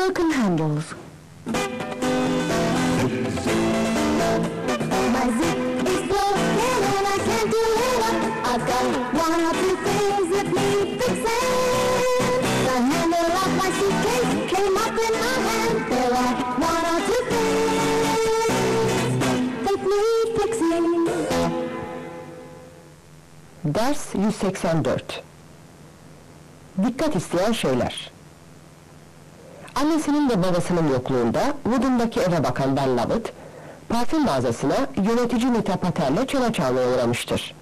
broken handles. Ders 184 Dikkat isteyen şeyler Annesinin ve babasının yokluğunda Wood'undaki eve bakan Ben Lovett, parfüm mağazasına yönetici Nita Patel'le çene çalmaya uğramıştır.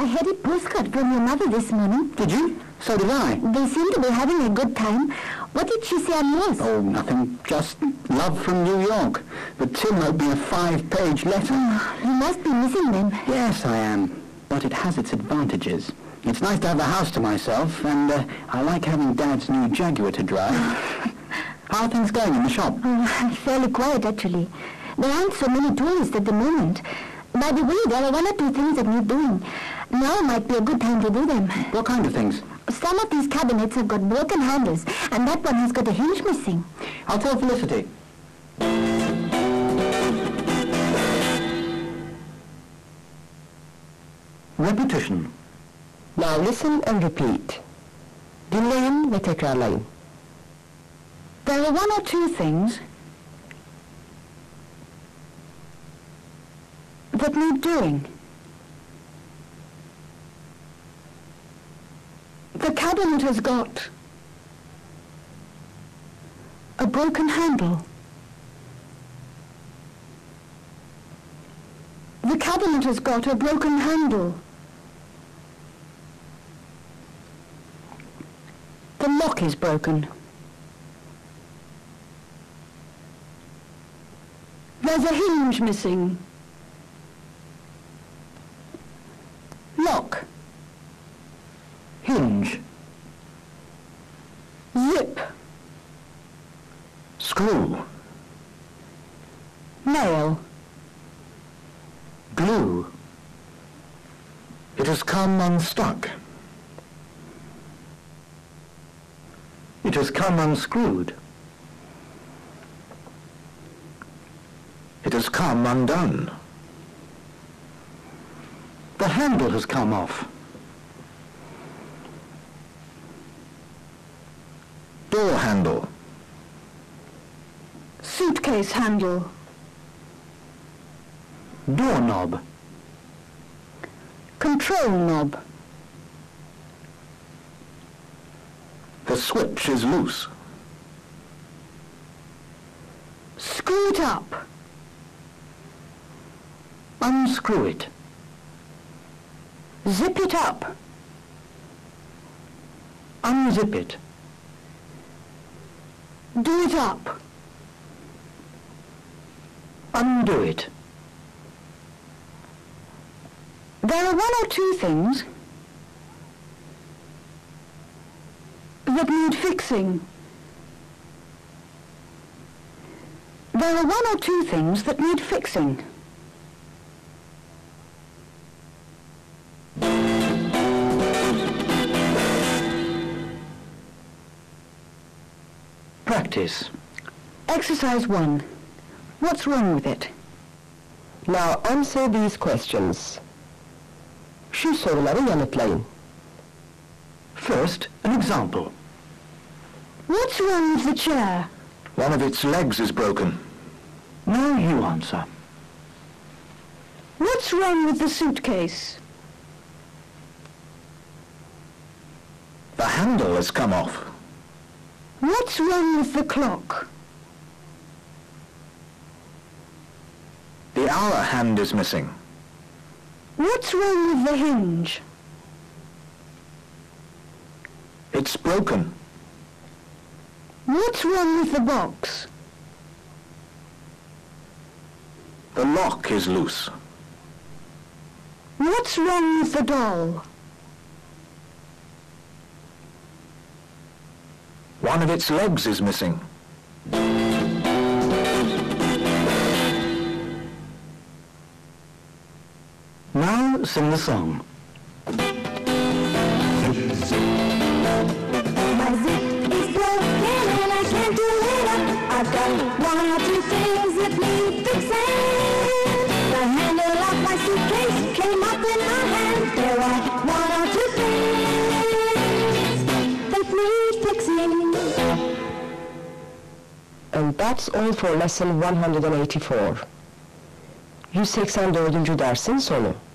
I had a postcard from your mother this morning. Did you? So did I. They seem to be having a good time. What did she say on yours? Oh, nothing. Just love from New York. But Tim wrote me a five-page letter. You must be missing them. Yes, I am. But it has its advantages. It's nice to have the house to myself, and uh, I like having Dad's new Jaguar to drive. How are things going in the shop? Oh, fairly quiet, actually. There aren't so many tourists at the moment. By the way, there are one or two things that need doing. Now might be a good time to do them. What kind of things? Some of these cabinets have got broken handles, and that one has got a hinge missing. I'll tell Felicity. Repetition. Now listen and repeat. Dinleyin ve tekrarlayın. There are one or two things that need doing. The cabinet has got a broken handle. The cabinet has got a broken handle. The lock is broken. There's a hinge missing. Lock. Hinge. Zip. Screw. Nail. Glue. It has come unstuck. It has come unscrewed. It has come undone. The handle has come off. Door handle. Suitcase handle. Doorknob. Control knob. The switch is loose. Screw it up. Unscrew it. Zip it up. Unzip it. Do it up. Undo it. There are one or two things that need fixing. There are one or two things that need fixing. Practice. Exercise one. What's wrong with it? Now answer these questions. Şu soruları yanıtlayın. First, an example. What's wrong with the chair? One of its legs is broken. Now you answer. What's wrong with the suitcase? The handle has come off. What's wrong with the clock? The hour hand is missing. What's wrong with the hinge? It's broken. What's wrong with the box? The lock is loose. What's wrong with the doll? One of its legs is missing. Now sing the song. And that's all for lesson 184. 184. 184. 184. 184.